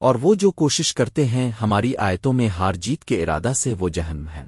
اور وہ جو کوشش کرتے ہیں ہماری آیتوں میں ہار جیت کے ارادہ سے وہ جہنم ہیں۔